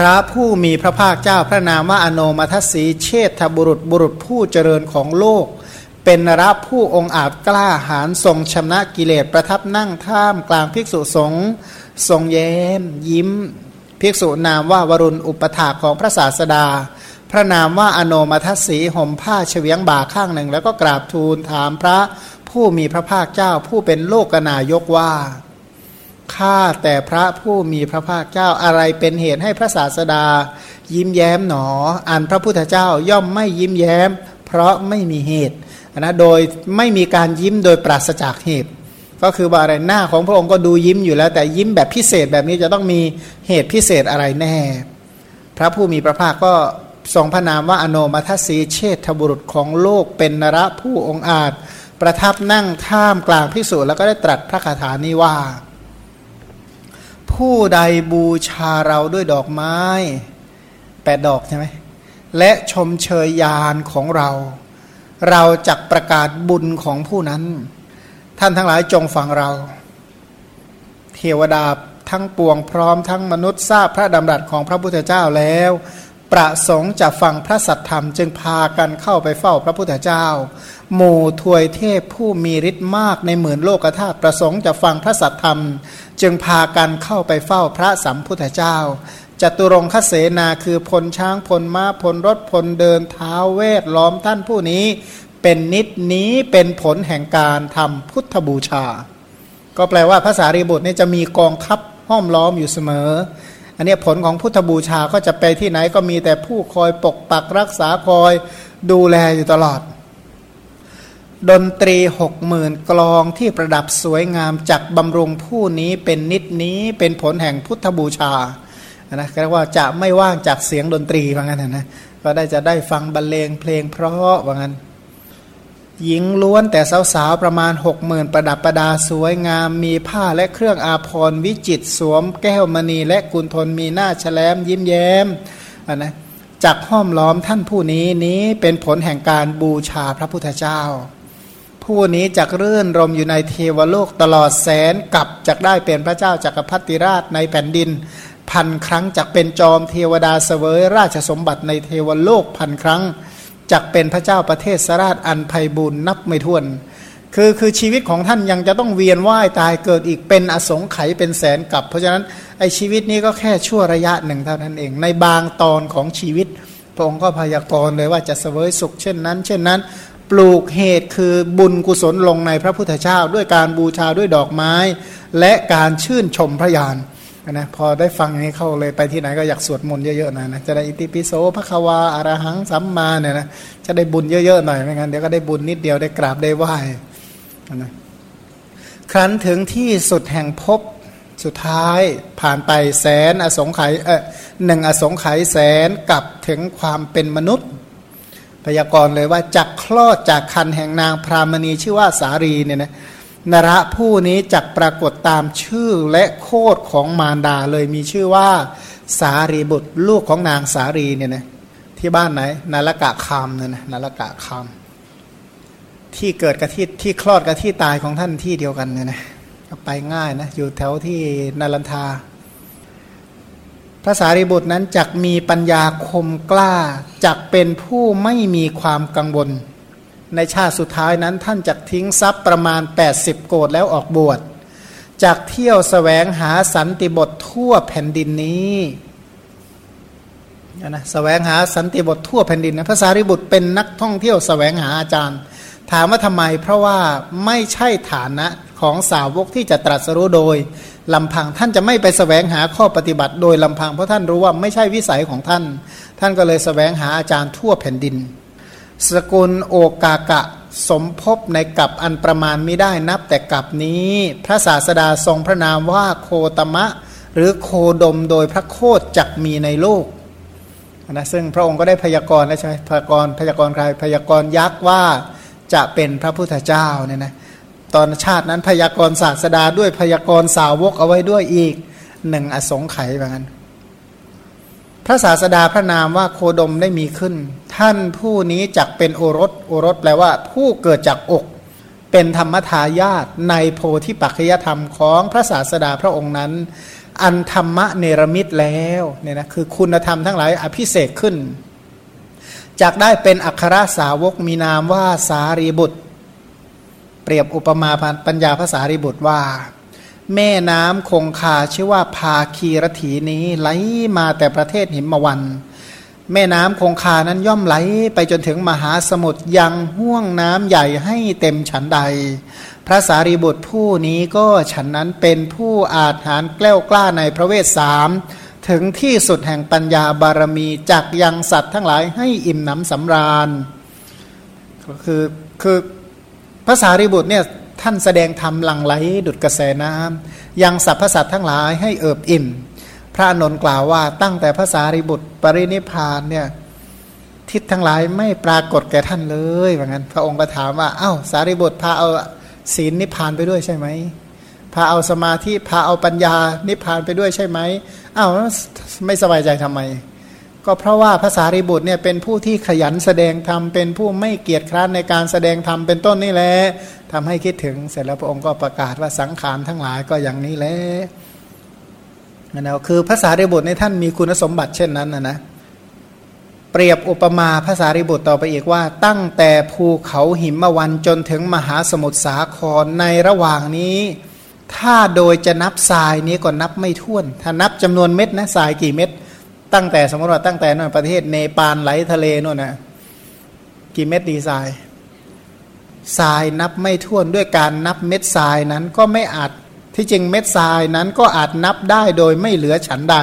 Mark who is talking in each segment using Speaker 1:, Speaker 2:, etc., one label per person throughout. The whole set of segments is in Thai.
Speaker 1: พระผู้มีพระภาคเจ้าพระนามว่าอโนมัทสีเชษฐบุรุษบุรุษผู้เจริญของโลก เป็นนรผู้องค์อาจกล้าหาญทรงชำนะกิเลสประทับนั่งท่ามกลางภิกษุสงฆ์ทรงแย้ม ยิ้ม ภิกษุนามว่าวรุณอุปถาของพระศาสดา พระนามว่าอโนมัทสีห่มผ้าเฉียงบ่าข้างหนึ่ง แล้วก็กราบทูลถามพระผู้มีพระภาคเจ้าผู้เป็นโลกนายกว่า ข้าแต่พระผู้มีพระภาคเจ้าอะไรเป็นเหตุให้พระศาสดา ยิ้มแย้มหนอ อันพระพุทธเจ้าย่อมไม่ยิ้มแย้ม เพราะไม่มีเหตุนะโดยไม่มีการยิ้มโดยปราศจากเหตุ ก็คือว่าอะไรหน้าของพระองค์ก็ดูยิ้มอยู่แล้ว แต่ยิ้มแบบพิเศษแบบนี้จะต้องมีเหตุพิเศษอะไรแน่ พระผู้มีพระภาคก็ทรงพระนามว่าอโนมัทสีเชษฐบุรุษของโลกเป็นนระผู้องอาจ ประทับนั่งท่ามกลางพิสูจน์แล้วก็ได้ตรัสพระคาถานี้ว่า ผู้ใดบูชาเราด้วยดอกไม้แปดดอกใช่ไหมและชมเชยยานของเรา เราจักประกาศบุญของผู้นั้น ท่านทั้งหลายจงฟังเรา เทวดาทั้งปวงพร้อมทั้งมนุษย์ทราบพระดำรัสของพระพุทธเจ้าแล้ว ประสงค์จะฟังพระสัทธรรมจึงพากันเข้าไปเฝ้าพระพุทธเจ้า หมู่ทวยเทพผู้มีฤทธิ์มากในหมื่นโลกธาตุประสงค์จะฟังพระสัทธรรม จึงพากันเข้าไปเฝ้าพระสัมพุทธเจ้าจตุรงคเสนาคือพลช้างพลม้าพลรถพลเดินเท้าเวทล้อมท่านผู้นี้ เป็นนิดนี้เป็นผลแห่งการทำพุทธบูชา ก็แปลว่าภาษารีบุตรนี่จะมีกองทัพห้อมล้อมอยู่เสมอ อันนี้ผลของพุทธบูชาก็จะไปที่ไหนก็มีแต่ผู้คอยปกปักรักษาคอยดูแลอยู่ตลอด ดนตรีหกหมื่นกลองที่ประดับสวยงามจากบำรุงผู้นี้เป็นนิดนี้เป็นผลแห่งพุทธบูชานะก็ว่าจะไม่ว่างจากเสียงดนตรีว่างั้นนะก็ได้จะได้ฟังบรรเลงเพลงเพราะว่างั้น หญิงล้วนแต่สาวๆประมาณหกหมื่นประดับประดาสวยงาม มีผ้าและเครื่องอาภรณ์วิจิตสวม แก้วมณีและกุลทนมีหน้าแฉลมยิ้มแย้มนะจากห้อมล้อมท่านผู้นี้นี้เป็นผลแห่งการบูชาพระพุทธเจ้า ผู้นี้จักรื่นรมอยู่ในเทวโลกตลอดแสนกับจักได้เป็นพระเจ้าจักรพรรดิราชในแผ่นดิน พันครั้งจักเป็นจอมเทวดาเสวยราชสมบัติในเทวโลกพันครั้งจักเป็นพระเจ้าประเทศสราชอันไพบุญนับไม่ถ้วน คือคือชีวิตของท่านยังจะต้องเวียนว่ายตายเกิดอีกเป็นอสงไขยเป็นแสนกับ เพราะฉะนั้นไอชีวิตนี้ก็แค่ชั่วระยะหนึ่งเท่านั้นเอง ในบางตอนของชีวิตพระองค์ก็พยากรณ์เลยว่าจะเสวยสุขเช่นนั้น เช่นนั้น ปลูกเหตุคือบุญกุศลลงในพระพุทธเจ้า ด้วยการบูชาด้วยดอกไม้ และการชื่นชมพระยานนะพอได้ฟังนี้เข้าเลยไปที่ไหนก็อยากสวดมนต์เยอะๆนะนะจะได้อิติปิโสพระควาอารหังสัมมาเนี่ยนะจะได้บุญเยอะๆหน่อยไม่งั้นเดี๋ยวก็ได้บุญนิดเดียวได้กราบได้ไหว้นะครั้นถึงที่สุดแห่งพบสุดท้ายผ่านไปแสนอสงไขยเออหนึ่งอสงไขยแสนกลับถึงความเป็นมนุษย์ พยากรณ์เลยว่าจักคลอดจากคันแห่งนางพรามณีชื่อว่าสารีเนี่ยนะนระผู้นี้จักปรากฏตามชื่อและโคดของมารดาเลยมีชื่อว่าสารีบุตรลูกของนางสารีเนี่ยนะที่บ้านไหนนาลกะคามเนี่ยนะนาลกะคามที่เกิดกับที่ที่คลอดกับที่ตายของท่านที่เดียวกันเนี่ยนะไปง่ายนะอยู่แถวที่นาลันทา พระสารีบุตรนั้นจักมีปัญญาคมกล้าจักเป็นผู้ไม่มีความกังวล ในชาติสุดท้ายนั้นท่านจักทิ้งทรัพย์ประมาณ 80 โกดแล้วออกบวชจากเที่ยวสแสวงหาสันติบททั่วแผ่นดินนี้นะสแสวงหาสันติบททั่วแผ่นดินนะพระสารีบุตรเป็นนักท่องเที่ยวสแสวงหาอาจารย์ ถามว่าทำไม เพราะว่าไม่ใช่ฐานะของสาวกที่จะตรัสรู้โดย ลำพังท่านจะไม่ไปสแสวงหาข้อปฏิบัติ โดยลำพังเพราะท่านรู้ว่าไม่ใช่วิสัยของท่าน ท่านก็เลยสแสวงหาอาจารย์ทั่วแผ่นดิน สกุลโอกากะสมภพในกับอันประมาณไม่ได้นับแต่กับนี้ พระศาสดาทรงพระนามว่าโคตมะ หรือโคดมโดยพระโคดจักมีในโลกนะซึ่งพระองค์ก็ได้พยากรณ์แล้วใช่ไหมพยากรณ์พยากรณ์ใครพยากรณ์ยักษ์ว่าจะเป็นพระพุทธเจ้าเนี่ยนะ ตอนชาตินั้นพยากรศาสดาด้วยพยากรสาวกเอาไว้ด้วยอีกหนึ่งอสงไขยแบบนั้น พระศาสดาพระนามว่าโคดมได้มีขึ้น ท่านผู้นี้จักเป็นโอรสโอรสแปลว่า ผู้เกิดจากอก เป็นธรรมทายาทในโพธิปัจจยธรรมของพระศาสดาพระองค์นั้น อันธรรมะเนรมิตแล้วเนี่ยนะคือคุณธรรมทั้งหลายอภิเศกขึ้นจากได้เป็นอัครสาวกมีนามว่าสารีบุตร เปรียบอุปมาปัญญาภาษารีบุตรว่า แม่น้ำคงคาชื่อว่าพาคีรถีนี้ไหลมาแต่ประเทศหิมวัน แม่น้ำคงคานั้นย่อมไหลไปจนถึงมหาสมุทรยังห่วงน้ำใหญ่ให้เต็มฉันใด พระสารีบุตรผู้นี้ก็ฉันนั้นเป็นผู้อาจหารแกล้วกล้าในพระเวสสามถึงที่สุดแห่งปัญญาบารมีจักยังสัตว์ทั้งหลายให้อิ่มหนำสำราญก็คือคือ ภาษาริบุตรเนี่ยท่านแสดงธรรมหลังไหลดุดกระแสน้ำยังสรรพสัตว์ทั้งหลายให้เอิบอิ่ม พระนนท์กล่าวว่าตั้งแต่ภาษาริบุตรปรินิพานเนี่ยทิศทั้งหลายไม่ปรากฏแก่ท่านเลยว่างั้น พระองค์ก็ถามว่าเอา้าสารีบุตรพาเอาศีลนิพพานไปด้วยใช่ไหมพาเอาสมาธิพาเอาปัญญานิพพานไปด้วยใช่ไหมอ้าวไม่สบายใจทำไม ก็เพราะว่าภาษาริบุตรเนี่ยเป็นผู้ที่ขยันแสดงธรรมเป็นผู้ไม่เกียจคร้านในการแสดงธรรมเป็นต้นนี่แหละทำให้คิดถึงเสร็จแล้วพระองค์ก็ประกาศว่าสังขารทั้งหลายก็อย่างนี้แหละนะคือภาษาริบุตรในท่านมีคุณสมบัติเช่นนั้นนะนะเปรียบอุปมาภาษาริบุตรต่อไปอีกว่า ตั้งแต่ภูเขาหิมะวันจนถึงมหาสมุทรสาครในระหว่างนี้ ถ้าโดยจะนับทรายนี้ก็นับไม่ถ้วน ถ้านับจำนวนเม็ดนะทรายกี่เม็ด ตั้งแต่สมมติว่าตั้งแต่นั่นประเทศเนปาลไหลทะเลนู่นนะกี่เม็ดดีทรายทรายนับไม่ถ้วนด้วยการนับเม็ดทรายนั้นก็ไม่อาจที่จริงเม็ดทรายนั้นก็อาจนับได้โดยไม่เหลือฉันใด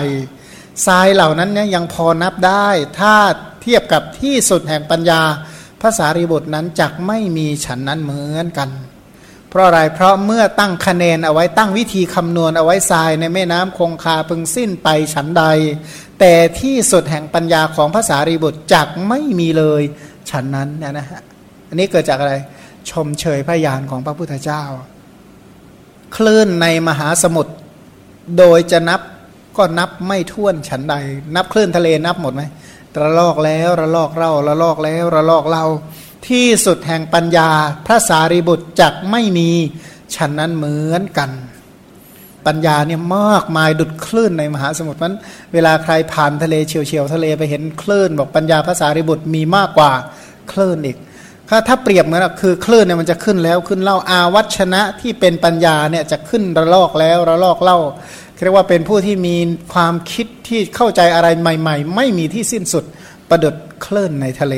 Speaker 1: ทรายเหล่านั้นเนี่ยยังพอนับได้ ถ้าเทียบกับที่สุดแห่งปัญญาภาษารีบุตรนั้นจักไม่มีฉันนั้นเหมือนกัน เพราะอะไรเพราะเมื่อตั้งคะแนนเอาไว้ตั้งวิธีคำนวณเอาไว้ทรายในแม่น้ำคงคาพึงสิ้นไปฉันใด แต่ที่สุดแห่งปัญญาของภาษารีบุตรจักไม่มีเลยฉันนั้นนะนะฮะอันนี้เกิดจากอะไรชมเชยพระญาณของพระพุทธเจ้า คลื่นในมหาสมุทรโดยจะนับก็นับไม่ถ้วนฉันใด นับคลื่นทะเลนับหมดไหมระลอกแล้วระลอกเล่าระลอกแล้วระลอกเล่าที่สุดแห่งปัญญาพระสารีบุตรจักไม่มีฉันนั้นเหมือนกัน ปัญญาเนี่ยมากมายดุดคลื่นในมหาสมุทรนั้นเวลาใครผ่านทะเลเฉียวเฉียวทะเลไปเห็นคลื่น บอกปัญญาภาษาริบุตรมีมากกว่าคลื่นอีกถ้าถ้าเปรียบเหมือนคือคลื่นเนี่ยมันจะขึ้นแล้วขึ้นเล่าอาวัชนะที่เป็นปัญญาเนี่ยจะขึ้นระลอกแล้วระลอกเล่าเรียกว่าเป็นผู้ที่มีความคิดที่เข้าใจอะไรใหม่ ๆ ไม่มีที่สิ้นสุดประดุดคลื่นในทะเล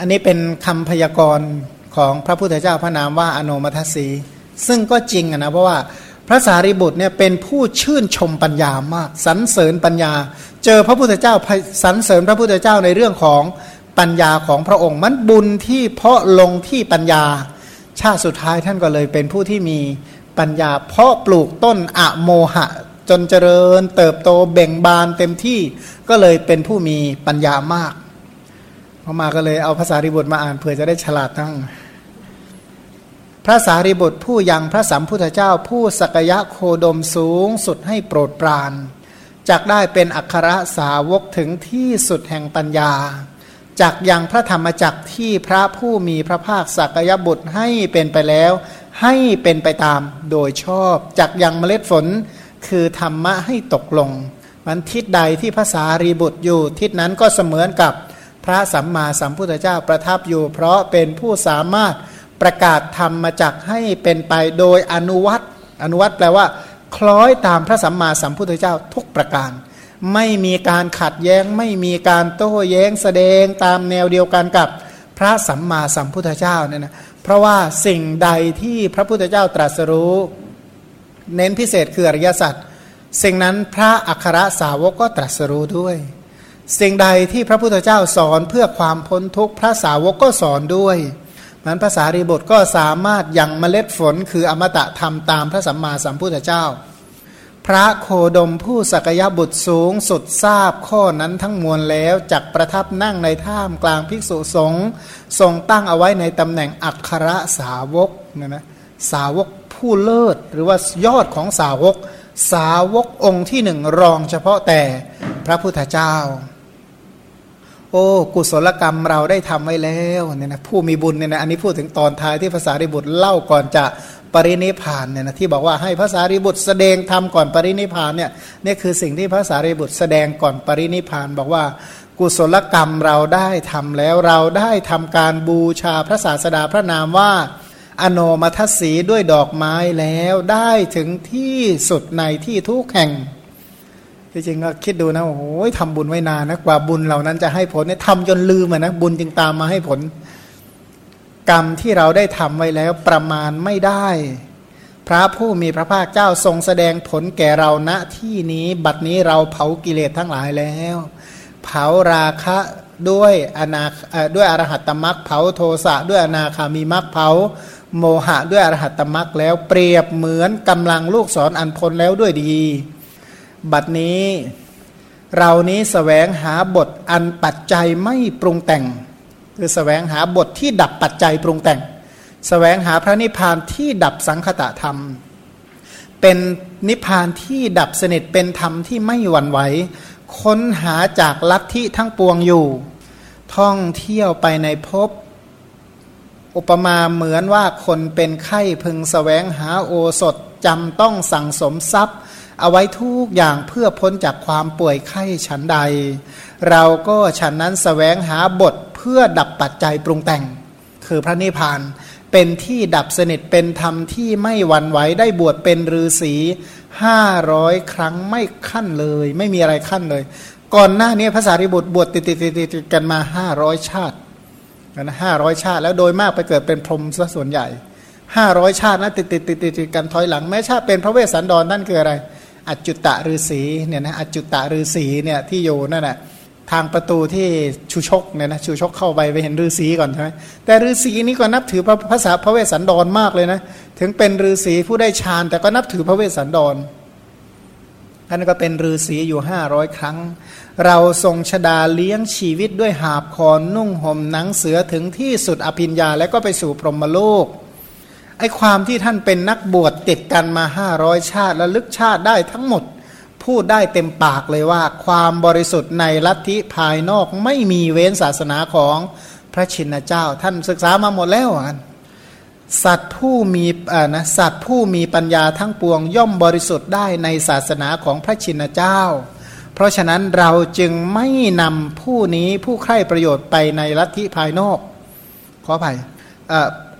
Speaker 1: อันนี้เป็นคำพยากรณ์ของพระพุทธเจ้าพระนามว่าอโนมัทสี ซึ่งก็จริงนะเพราะว่าพระสารีบุตรเนี่ยเป็นผู้ชื่นชมปัญญามากสรรเสริญปัญญา เจอพระพุทธเจ้าสรรเสริญพระพุทธเจ้าในเรื่องของปัญญาของพระองค์มันบุญที่เพาะลงที่ปัญญา ชาติสุดท้ายท่านก็เลยเป็นผู้ที่มีปัญญา เพาะปลูกต้นอะโมหะ จนเจริญ เติบโตเบ่งบานเต็มที่ก็เลยเป็นผู้มีปัญญามากพอมาก็เลยเอาภาษาริบุตรมาอ่านเผื่อจะได้ฉลาดทั้ง ระสารีบุตรผู้ยังพระสัมพุทธเจ้าผู้สกยะโคดมสูงสุดให้โปรดปรานจักได้เป็นอัครสาวกถึงที่สุดแห่งปัญญาจักยังพระธรรมจักที่พระผู้มีพระภาคสักยบุตรให้เป็นไปแล้ว ให้เป็นไปตามโดยชอบจักยังเมล็ดฝนคือธรรมะให้ตกลง มันทิศใดที่ภาษารีบุตรอยู่ทิศนั้นก็เสมือนกับพระสัมมาสัมพุทธเจ้าประทับอยู่ เพราะเป็นผู้สามารถ ประกาศธรรมมาจากให้เป็นไปโดยอนุวัตอนุวัตแปลว่า คล้อยตามพระสัมมาสัมพุทธเจ้าทุกประการ ไม่มีการขัดแย้ง ไม่มีการโต้แย้งแสดงตามแนวเดียวกันกับพระสัมมาสัมพุทธเจ้าเนี่ยนะเพราะว่าสิ่งใดที่พระพุทธเจ้าตรัสรู้ เน้นพิเศษคืออริยสัจสิ่งนั้นพระอัครสาวกก็ตรัสรู้ด้วย สิ่งใดที่พระพุทธเจ้าสอนเพื่อความพ้นทุกข์พระสาวกก็สอนด้วย มันภาษารีบทก็สามารถยังเมล็ดฝนคืออมตะธรรมตามพระสัมมาสัมพุทธเจ้า พระโคดมผู้สักยบุตรสูงสุดทราบข้อนั้นทั้งมวลแล้วจักประทับนั่งในท่ามกลางภิกษุสงฆ์ทรงตั้งเอาไว้ในตำแหน่งอัครสาวกนะนะสาวกผู้เลิศหรือว่ายอดของสาวก สาวกองค์ที่หนึ่งรองเฉพาะแต่พระพุทธเจ้า โอ้กุศลกรรมเราได้ทำไว้แล้วเนี่ยนะผู้มีบุญเนี่ยนะอันนี้พูดถึงตอนท้ายที่ภาษาริบุตรเล่าก่อนจะปรินิพานเนี่ยนะที่บอกว่าให้พระสารีบุตรแสดงธรรมก่อนปรินิพานเนี่ยนี่คือสิ่งที่พระสารีบุตรแสดงก่อนปรินิพาน บอกว่ากุศลกรรมเราได้ทำแล้วเราได้ทำการบูชาพระศาสดาพระนามว่าอโนมัทสีด้วยดอกไม้แล้วได้ถึงที่สุดในที่ทุกแห่ง ที่จริงก็คิดดูนะโอ้โหทำบุญไว้นานนะกว่าบุญเหล่านั้นจะให้ผลเนี่ยทำจนลืมอะนะบุญจึงตามมาให้ผล กรรมที่เราได้ทำไว้แล้วประมาณไม่ได้ พระผู้มีพระภาคเจ้าทรงแสดงผลแก่เราณที่นี้บัดนี้เราเผากิเลสทั้งหลายแล้ว เผาราคะด้วยอนาด้วยอรหัตตมรักเผาโทสะด้วยอนาคามีมรักเผา โมหะด้วยอรหัตตมรักแล้วเปรียบเหมือนกำลังลูกศรออันพลแล้วด้วยดี บัดนี้เรานี้สแสวงหาบทอันปัจจัยไม่ปรุงแต่ง คือสแสวงหาบทที่ดับปัจจัยปรุงแต่งสแสวงหาพระนิพพานที่ดับสังคตะธรรม เป็นนิพพานที่ดับสนิทเป็นธรรมที่ไม่หวั่นไหวค้นหาจากลัทธิทั้งปวงอยู่ ท่องเที่ยวไปในภพอุปมาเหมือนว่าคนเป็นไข้พึงสแสวงหาโอสถจำต้องสั่งสมทรัพย์ เอาไว้ทุกอย่างเพื่อพ้นจากความป่วยไข้ฉันใด เราก็ฉันนั้นสแสวงหาบทเพื่อดับปัจจัยปรุงแต่ง คือพระนิพพานเป็นที่ดับสนิทเป็นธรรมที่ไม่หวั่นไหวได้บวชเป็นฤาษีห้าร้อยครั้งไม่ขั้นเลย ไม่มีอะไรขั้นเลย ก่อนหน้านี้พระสารีบุตรบวชติดติดติดกันมาห้าร้อยชาตินะห้าร้อยชาติแล้วโดยมากไปเกิดเป็นพรหมซะส่วนใหญ่ห้าร้อยชาตินะติดติดติดติดกันถอยหลังแม้ชาติเป็นพระเวสสันดรนั่นคืออะไร อจจุตตะฤาษีเนี่ยนะอจจุตตะฤาษีเนี่ยที่อยู่นั่นแหละทางประตูที่ชูชกเนี่ยนะชูชกเข้าไปไปเห็นฤาษีก่อนใช่ไหมแต่ฤาษีนี้ก็นับถือพระภาษาพระเวสสันดรมากเลยนะถึงเป็นฤาษีผู้ได้ฌานแต่ก็นับถือพระเวสสันดรท่านก็เป็นฤาษีอยู่ห้าร้อยครั้ง เราทรงชฎาเลี้ยงชีวิตด้วยหาบคอนนุ่งห่มหนังเสือถึงที่สุดอภิญญา และก็ไปสู่พรหมโลก ไอ้ความที่ท่านเป็นนักบวชติดกันมาห้าร้อยชาติและลึกชาติได้ทั้งหมด พูดได้เต็มปากเลยว่า ความบริสุทธิ์ในลัทธิภายนอกไม่มีเว้นศาสนาของพระชินเจ้า ท่านศึกษามาหมดแล้วอะสัตว์ผู้มีอ่านะสัตว์ผู้มีปัญญาทั้งปวงย่อมบริสุทธิ์ได้ในศาสนาของพระชินเจ้า เพราะฉะนั้นเราจึงไม่นำผู้นี้ผู้ใคร่ประโยชน์ไปในลัทธิภายนอก ขออภัย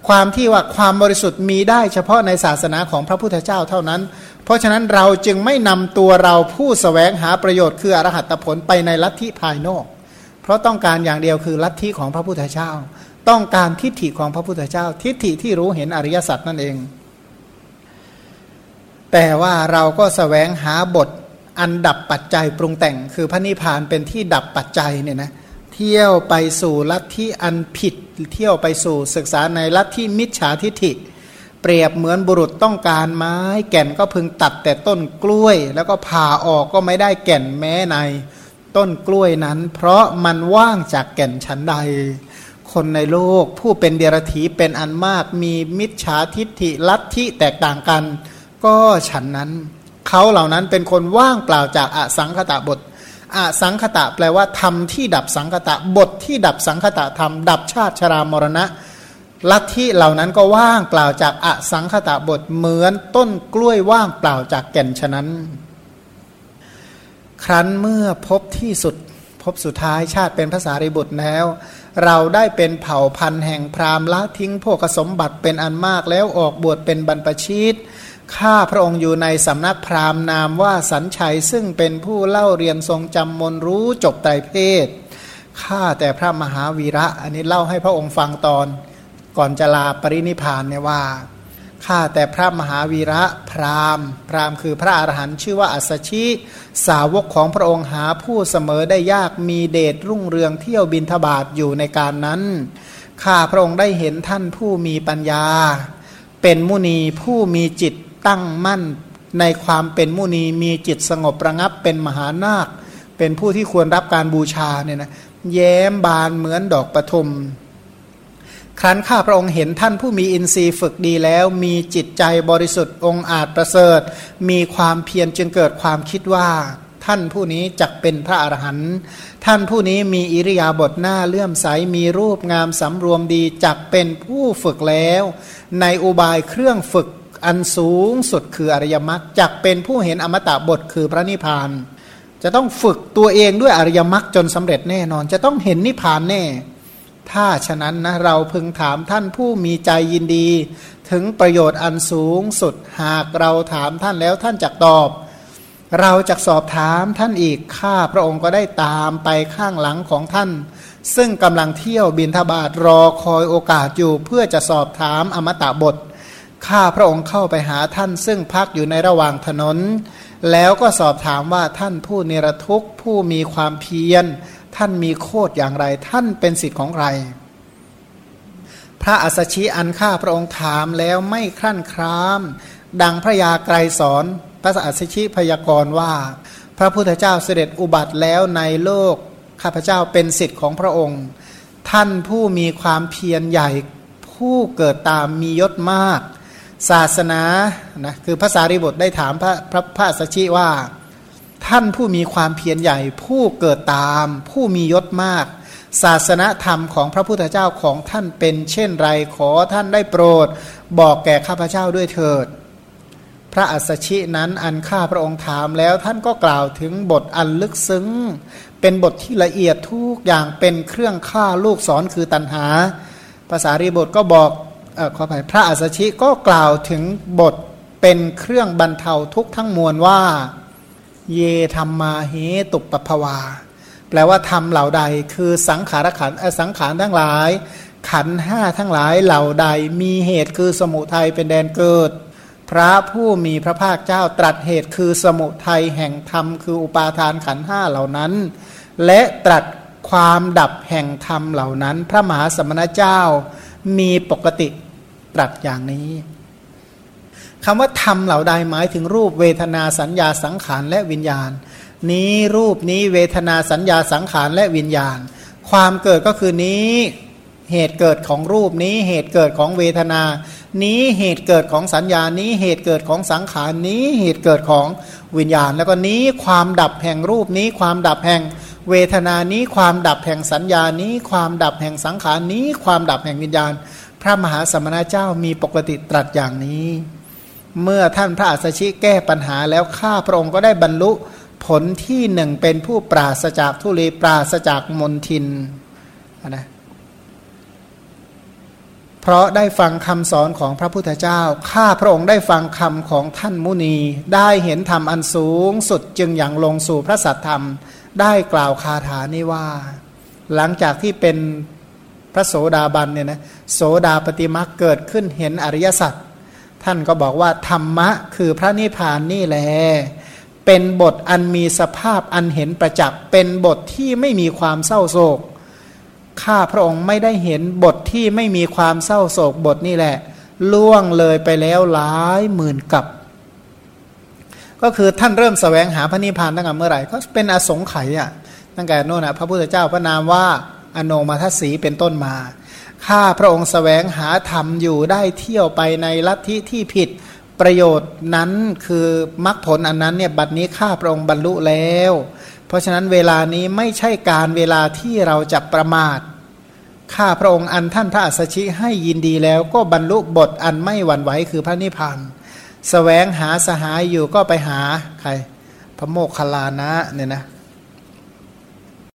Speaker 1: ความที่ว่าความบริสุทธิ์มีได้เฉพาะในศาสนาของพระพุทธเจ้าเท่านั้น เพราะฉะนั้นเราจึงไม่นำตัวเราผู้สแสวงหาประโยชน์คืออรหัตผลไปในลัทธิภายนอก เพราะต้องการอย่างเดียวคือลัทธิของพระพุทธเจ้า ต้องการทิฏฐิของพระพุทธเจ้า ทิฏฐิที่รู้เห็นอริยสัจนั่นเอง แต่ว่าเราก็สแสวงหาบทอันดับปัจจัยปรุงแต่ง คือพระนิพพานเป็นที่ดับปัจจัยเนี่ยนะเเที่ยวไปสู่ลัทธิอันผิด เที่ยวไปสู่ศึกษาในลัทธิมิจฉาทิฐิ เปรียบเหมือนบุรุษต้องการไม้ แก่นก็พึงตัดแต่ต้นกล้วย แล้วก็ผ่าออกก็ไม่ได้แก่นแม้ใน ต้นกล้วยนั้น เพราะมันว่างจากแก่นชั้นใด คนในโลกผู้เป็นเดรัจฉีเป็นอันมากมีมิจฉาทิฐิลัทธิแตกต่างกัน ก็ฉันนั้น เขาเหล่านั้นเป็นคนว่างเปล่าจากอสังคตะบท อสังคตะแปลว่าธรรมที่ดับสังคตะ บทที่ดับสังคตะธรรม ดับชาติชรามรณะ ลัทธิเหล่านั้นก็ว่างเปล่าจากอสังคตะบทเหมือนต้นกล้วยว่างเปล่าจากแก่นฉะนั้น ครั้นเมื่อพบที่สุดพบสุดท้ายชาติเป็นภาษาริบุตรแล้ว เราได้เป็นเผ่าพันธุ์แห่งพราหมณ์ละทิ้งพวกสมบัติเป็นอันมากแล้วออกบวชเป็นบรรพชิต ข้าพระองค์อยู่ในสำนักพราหมณ์นามว่าสัญชัยซึ่งเป็นผู้เล่าเรียนทรงจำมนรู้จบไตรเพศข้าแต่พระมหาวีระ อันนี้เล่าให้พระองค์ฟังตอนก่อนจะลาปรินิพานเนี่ยว่าข้าแต่พระมหาวีระพราหมณ์ พราหมณ์คือพระอรหันต์ชื่อว่าอัสชิสาวกของพระองค์หาผู้เสมอได้ยากมีเดชรุ่งเรืองเที่ยวบินทบาทอยู่ในการนั้นข้าพระองค์ได้เห็นท่านผู้มีปัญญา เป็นมุนีผู้มีจิต ตั้งมั่นในความเป็นมุนีมีจิตสงบประงับเป็นมหานาค เป็นผู้ที่ควรรับการบูชาเนี่ยนะแย้มบานเหมือนดอกประทุม ครั้นข้าพระองค์เห็นท่านผู้มีอินทรีย์ฝึกดีแล้ว มีจิตใจบริสุทธิ์องค์อาจประเสริฐ มีความเพียรจึงเกิดความคิดว่าท่านผู้นี้จักเป็นพระอรหันต์ท่านผู้นี้มีอิริยาบถหน้าเลื่อมใสมีรูปงามสำรวมดีจักเป็นผู้ฝึกแล้ว ในอุบายเครื่องฝึก อันสูงสุดคืออริยมรรคจักเป็นผู้เห็นอมตะบทคือพระนิพพาน จะต้องฝึกตัวเองด้วยอริยมรรคจนสำเร็จแน่นอน จะต้องเห็นนิพพานแน่ ถ้าฉะนั้นนะเราพึงถามท่านผู้มีใจยินดี ถึงประโยชน์อันสูงสุดหากเราถามท่านแล้วท่านจะตอบ เราจะสอบถามท่านอีกข้าพระองค์ก็ได้ตามไปข้างหลังของท่าน ซึ่งกำลังเที่ยวบินทบาทรอคอยโอกาสอยู่เพื่อจะสอบถามอมตะบท ข้าพระองค์เข้าไปหาท่านซึ่งพักอยู่ในระหว่างถนน แล้วก็สอบถามว่าท่านผู้เนรทุกข์ผู้มีความเพียร ท่านมีโคดอย่างไร ท่านเป็นสิทธิ์ของใคร พระอัสชิอันข้าพระองค์ถามแล้วไม่ครั่นคราม ดังพระยาไกรสอนพระอัสชิพยากรณ์ว่า พระพุทธเจ้าเสด็จอุบัติแล้วในโลกข้าพเจ้าเป็นสิทธิ์ของพระองค์ ท่านผู้มีความเพียรใหญ่ ผู้เกิดตามมียศมาก ศาสนานะคือภาษาริบทได้ถามพระพระพระสัชชิว่า ท่านผู้มีความเพียรใหญ่ ผู้เกิดตาม ผู้มียศมาก ศาสนธรรมของพระพุทธเจ้าของท่านเป็นเช่นไรขอท่านได้โปรด บอกแก่ข้าพเจ้าด้วยเถิด พระอัสชินั้นอันข้าพระองค์ถามแล้วท่านก็กล่าวถึงบทอันลึกซึ้ง เป็นบทที่ละเอียดทุกอย่างเป็นเครื่องฆ่าลูกสอนคือตัณหา ภาษารีบทก็บอก อขออภัยพระอัสชิก็กล่าวถึงบทเป็นเครื่องบรรเทาทุกทั้งมวลว่า เยธรรมาเหตุปปภวา แปลว่าธรรมเหล่าใด คือสังขารขันสังขารทั้งหลาย ขันห้าทั้งหลายเหล่าใด มีเหตุคือสมุทัยเป็นแดนเกิด พระผู้มีพระภาคเจ้าตรัสเหตุคือสมุทัยแห่งธรรมคืออุปาทานขันห้าเหล่านั้น และตรัสความดับแห่งธรรมเหล่านั้น พระมหาสมณเจ้ามีปกติ ตรัสอย่างนี้คำว่าธรรมเหล่าใดหมายถึงรูปเวทนาสัญญาสังขารและวิญญาณ นี้รูปนี้เวทนาสัญญาสังขารและวิญญาณ ความเกิดก็คือนี้เหตุเกิดของรูปนี้เหตุเกิดของเวทนา นี้เหตุเกิดของสัญญานี้เหตุเกิดของสังขารนี้เหตุเกิดของวิญญาณ แล้วก็นี้ความดับแห่งรูปนี้ ความดับแห่งเวทนานี้ ความดับแห่งสัญญานี้ ความดับแห่งสังขารนี้ ความดับแห่งวิญญาณ พระมหาสมณเจ้ามีปกติตรัสอย่างนี้ เมื่อท่านพระอัสชิแก้ปัญหาแล้วข้าพระองค์ก็ได้บรรลุผลที่หนึ่งเป็นผู้ปราศจากทุลีปราศจากมนทินนะเพราะได้ฟังคำสอนของพระพุทธเจ้า ข้าพระองค์ได้ฟังคำของท่านมุนี ได้เห็นธรรมอันสูงสุดจึงอย่างลงสู่พระสัทธรรม ได้กล่าวคาถานี้ว่า หลังจากที่เป็น พระโสดาบันเนี่ยนะโสดาปฏิมาเกิดขึ้นเห็นอริยสัจท่านก็บอกว่าธรรมะคือพระนิพพานนี่แหละเป็นบทอันมีสภาพอันเห็นประจักษ์เป็นบทที่ไม่มีความเศร้าโศกข้าพระองค์ไม่ได้เห็นบทที่ไม่มีความเศร้าโศกบทนี่แหละ ล่วงเลยไปแล้วหลายหมื่นกับ ก็คือท่านเริ่มสแสวงหาพระนิพพานตั้งแต่เมื่อไหร่ก็เป็นอสงไขยอะตั้งแต่โน่นนะพระพุทธเจ้าพระนามว่า อโนมาทสีเป็นต้นมา ข้าพระองค์สแสวงหาธรรมอยู่ได้เที่ยวไปในลัทธิที่ผิดประโยชน์นั้นคือมรรคผลอันนั้นเนี่ยบัดนี้ข้าพระองค์บรรลุแล้ว เพราะฉะนั้นเวลานี้ไม่ใช่การเวลาที่เราจะประมาทข้าพระองค์อันท่านพระอัสชิให้ยินดีแล้วก็บรรลุบทอันไม่หวั่นไหวคือพระนิพพานสแสวงหาสหายอยู่ก็ไปหาใครพระโมคคัลลานะเนี่ยนะ